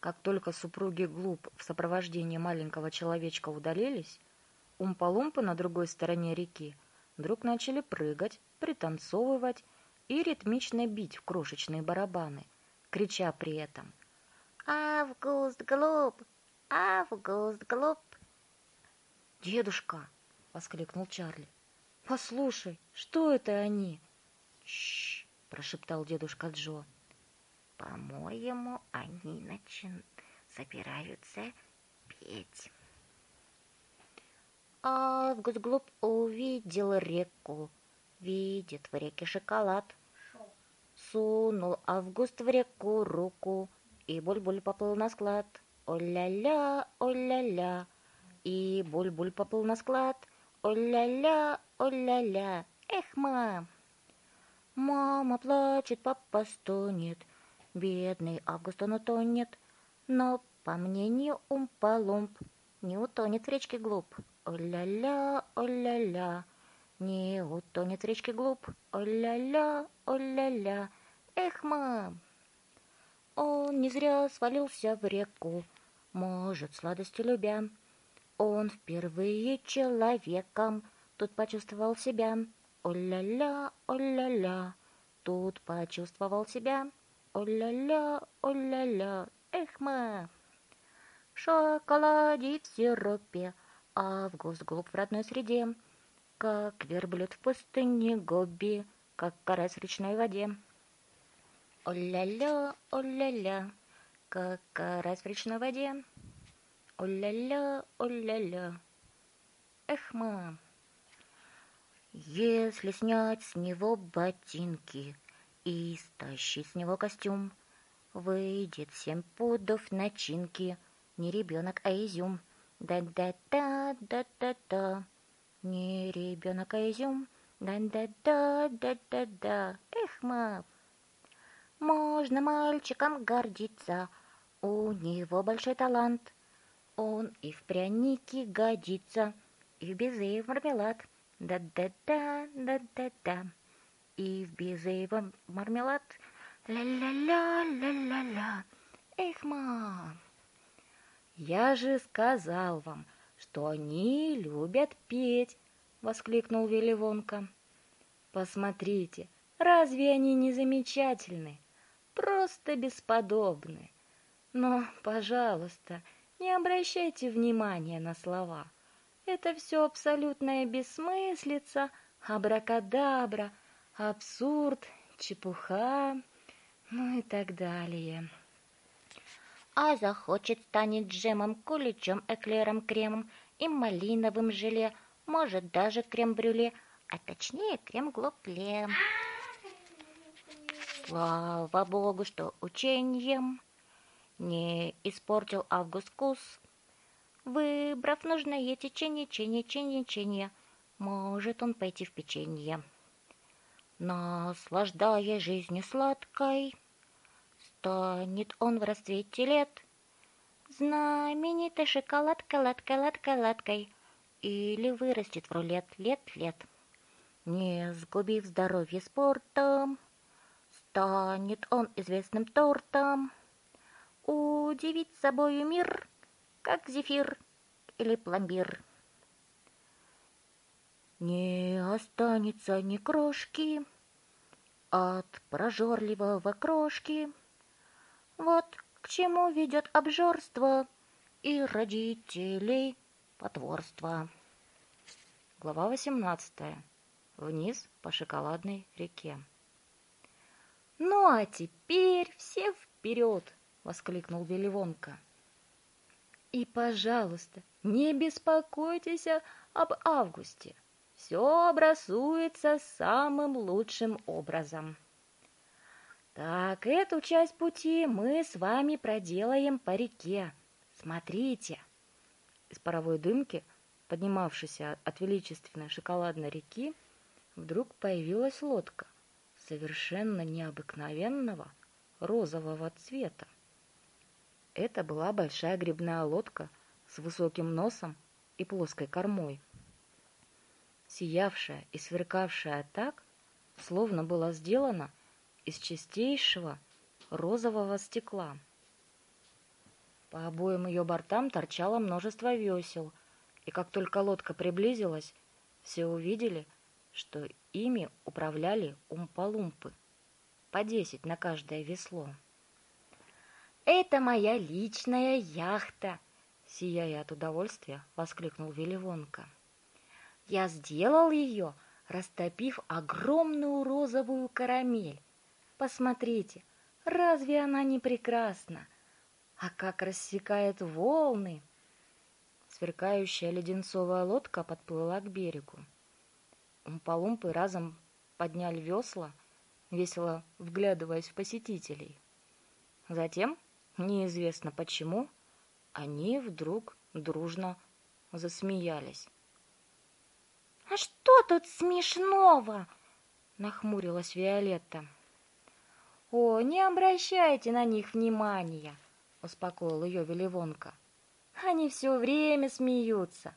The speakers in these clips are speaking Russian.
Как только супруги Глуп в сопровождении маленького человечка удалились, умпалумпы на другой стороне реки вдруг начали прыгать, пританцовывать и ритмично бить в крошечные барабаны, крича при этом «Август Глуп! Август Глуп!» «Дедушка!» — воскликнул Чарли. «Послушай, что это они?» «Тш!» — прошептал дедушка Джо. По-моему, они начин... собираются петь. Август глуп увидел реку, видит в реке шоколад. Сунул Август в реку руку, и Буль-Буль поплыл на склад. О-ля-ля, о-ля-ля, и Буль-Буль поплыл на склад. О-ля-ля, о-ля-ля, эх, мам! Мама плачет, папа стонет, Бедный Август он утонет, но, по мнению Умпа-Лумп, не утонет в речке глуп. О-ля-ля, о-ля-ля, не утонет в речке глуп. О-ля-ля, о-ля-ля, эх, мам! Он не зря свалился в реку, может, сладости любя. Он впервые человеком тут почувствовал себя. О-ля-ля, о-ля-ля, тут почувствовал себя. О-ля-ля, о-ля-ля, эх, ма! Шоколаде в сиропе, август глуп в родной среде, Как верблюд в пустыне Гоби, как карась в речной воде. О-ля-ля, о-ля-ля, как карась в речной воде. О-ля-ля, о-ля-ля, эх, ма! Если снять с него ботинки — и стащить с него костюм. Выйдет семь пудов начинки, не ребенок, а изюм. Да-да-да, да-да-да, не ребенок, а изюм. Да-да-да, да-да-да, эх, мап. Можно мальчиком гордиться, у него большой талант. Он и в пряники годится, и в безе, и в мармелад. Да-да-да, да-да-да и в безеевом мармелад. Ля-ля-ля, ля-ля-ля. Эх, мам! Я же сказал вам, что они любят петь, воскликнул Веливонка. Посмотрите, разве они не замечательны? Просто бесподобны. Но, пожалуйста, не обращайте внимания на слова. Это все абсолютная бессмыслица, абракадабра — абсурд, чепуха, ну и так далее. А захочет станет джемом, куличом, эклером, кремом и малиновым желе, может даже крем-брюле, а точнее крем-глопле. Слава богу, что учением не испортил Август вкус. Выбрав нужное течение, чение, чение, чение, может он пойти в печенье наслаждая жизнью сладкой, станет он в расцвете лет знаменитой шоколадкой, ладкой, ладкой, ладкой, или вырастет в рулет лет-лет. Не сгубив здоровье спортом, станет он известным тортом, удивить собою мир, как зефир или пломбир. Не останется ни крошки от прожорливого крошки. Вот к чему ведет обжорство и родителей потворство. Глава 18. Вниз по шоколадной реке. «Ну а теперь все вперед!» — воскликнул Веливонка. «И, пожалуйста, не беспокойтесь об Августе все образуется самым лучшим образом. Так, эту часть пути мы с вами проделаем по реке. Смотрите. Из паровой дымки, поднимавшейся от величественной шоколадной реки, вдруг появилась лодка совершенно необыкновенного розового цвета. Это была большая грибная лодка с высоким носом и плоской кормой сиявшая и сверкавшая так, словно была сделана из чистейшего розового стекла. По обоим ее бортам торчало множество весел, и как только лодка приблизилась, все увидели, что ими управляли умпалумпы, по десять на каждое весло. «Это моя личная яхта!» Сияя от удовольствия, воскликнул Веливонка. «Я сделал ее, растопив огромную розовую карамель. Посмотрите, разве она не прекрасна? А как рассекает волны!» Сверкающая леденцовая лодка подплыла к берегу. Умпалумпы разом подняли весла, весело вглядываясь в посетителей. Затем, неизвестно почему, они вдруг дружно засмеялись. «А что тут смешного?» — нахмурилась Виолетта. «О, не обращайте на них внимания!» — успокоил ее Веливонка. «Они все время смеются.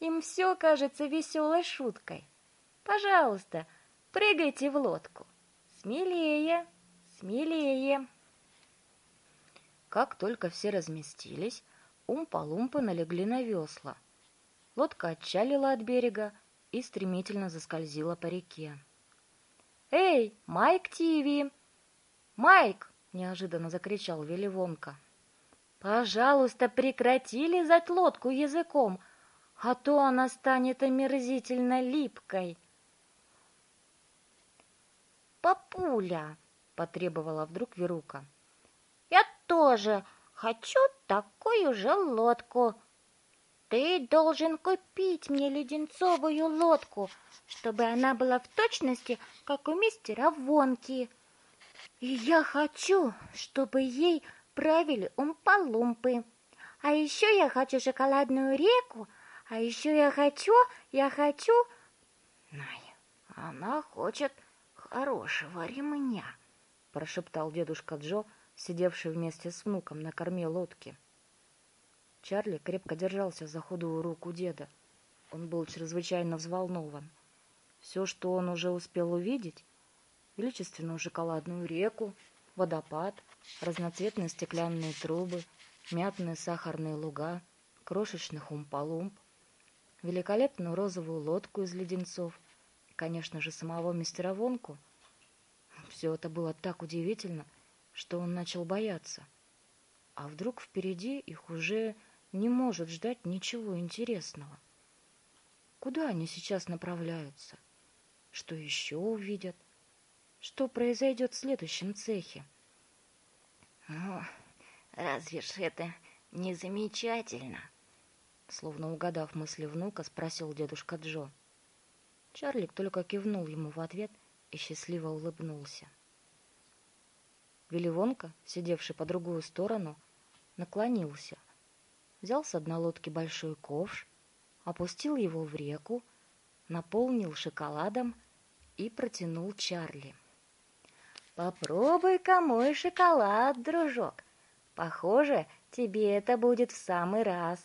Им все кажется веселой шуткой. Пожалуйста, прыгайте в лодку. Смелее, смелее!» Как только все разместились, Умпа-Лумпы налегли на весла. Лодка отчалила от берега и стремительно заскользила по реке. «Эй, Майк Тиви!» «Майк!» — неожиданно закричал Веливонка. «Пожалуйста, прекрати лизать лодку языком, а то она станет омерзительно липкой!» «Папуля!» — потребовала вдруг Верука. «Я тоже хочу такую же лодку. Ты должен купить мне леденцовую лодку, чтобы она была в точности, как у мистера Вонки. И я хочу, чтобы ей правили умпалумпы. А еще я хочу шоколадную реку, а еще я хочу, я хочу... Най, она хочет хорошего ремня, прошептал дедушка Джо, сидевший вместе с внуком на корме лодки. Чарли крепко держался за худую руку деда. Он был чрезвычайно взволнован. Все, что он уже успел увидеть, величественную шоколадную реку, водопад, разноцветные стеклянные трубы, мятные сахарные луга, крошечных умпалумп, великолепную розовую лодку из леденцов и, конечно же, самого мистера Вонку. Все это было так удивительно, что он начал бояться. А вдруг впереди их уже не может ждать ничего интересного. Куда они сейчас направляются? Что еще увидят? Что произойдет в следующем цехе? Ну, разве ж это не замечательно? Словно угадав мысли внука, спросил дедушка Джо. Чарлик только кивнул ему в ответ и счастливо улыбнулся. Веливонка, сидевший по другую сторону, наклонился — взял с одной лодки большой ковш, опустил его в реку, наполнил шоколадом и протянул Чарли. «Попробуй-ка мой шоколад, дружок. Похоже, тебе это будет в самый раз».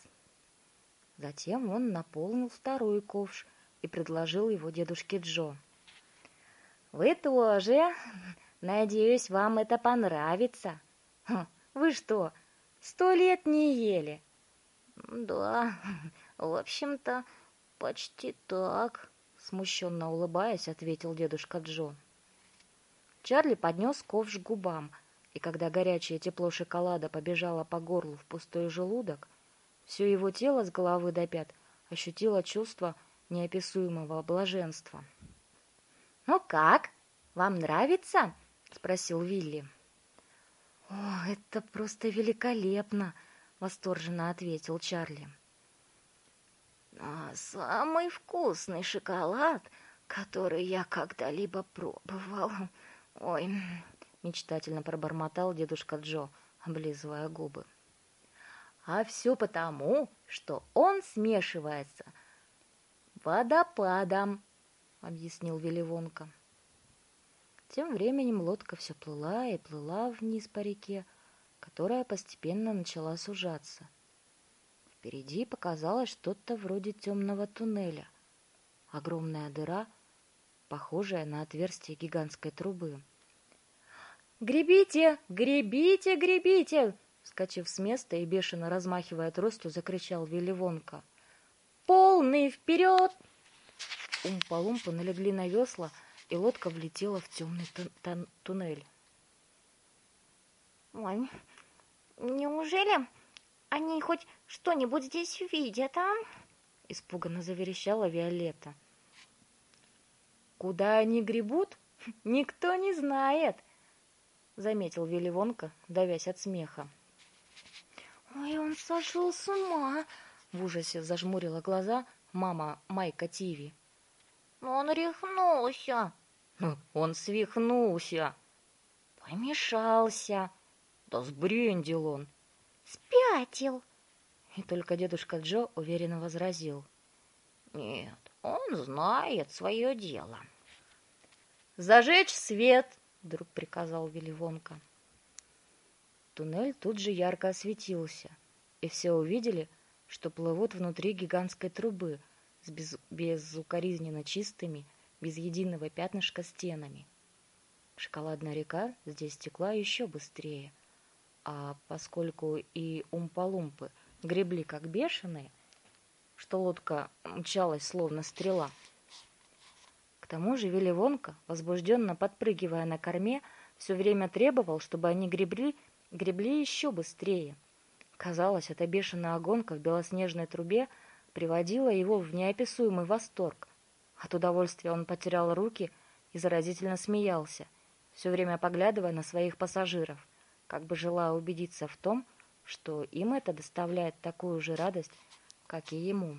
Затем он наполнил второй ковш и предложил его дедушке Джо. «Вы тоже. Надеюсь, вам это понравится. Хм, вы что, сто лет не ели?» Да, в общем-то, почти так, смущенно улыбаясь, ответил дедушка Джо. Чарли поднес ковш к губам, и когда горячее тепло шоколада побежало по горлу в пустой желудок, все его тело с головы до пят ощутило чувство неописуемого блаженства. «Ну как? Вам нравится?» — спросил Вилли. «О, это просто великолепно!» — восторженно ответил Чарли. А самый вкусный шоколад, который я когда-либо пробовал. Ой, мечтательно пробормотал дедушка Джо, облизывая губы. А все потому, что он смешивается водопадом, объяснил Веливонка. Тем временем лодка все плыла и плыла вниз по реке, которая постепенно начала сужаться. Впереди показалось что-то вроде темного туннеля. Огромная дыра, похожая на отверстие гигантской трубы. «Гребите! Гребите! Гребите!» — Вскочив с места и бешено размахивая тростью, закричал Вилли Вонка. «Полный вперед!» Умпа-лумпа налегли на весла, и лодка влетела в темный тун туннель. «Ой, неужели они хоть что-нибудь здесь видят, а?» Испуганно заверещала Виолетта. «Куда они гребут, никто не знает!» Заметил Вилливонка, давясь от смеха. «Ой, он сошел с ума!» В ужасе зажмурила глаза мама Майка Тиви. «Он рехнулся!» «Ну, «Он свихнулся!» «Помешался!» «Да сбрендил он!» «Спятил!» И только дедушка Джо уверенно возразил. «Нет, он знает свое дело». «Зажечь свет!» — вдруг приказал Вилливонка. Туннель тут же ярко осветился, и все увидели, что плывут внутри гигантской трубы с без... безукоризненно чистыми, без единого пятнышка стенами. Шоколадная река здесь текла еще быстрее, а поскольку и умпалумпы гребли как бешеные, что лодка мчалась словно стрела. К тому же Веливонка, возбужденно подпрыгивая на корме, все время требовал, чтобы они гребли гребли еще быстрее. Казалось, эта бешеная гонка в белоснежной трубе приводила его в неописуемый восторг. От удовольствия он потерял руки и заразительно смеялся, все время поглядывая на своих пассажиров, как бы желая убедиться в том, что им это доставляет такую же радость, как и ему.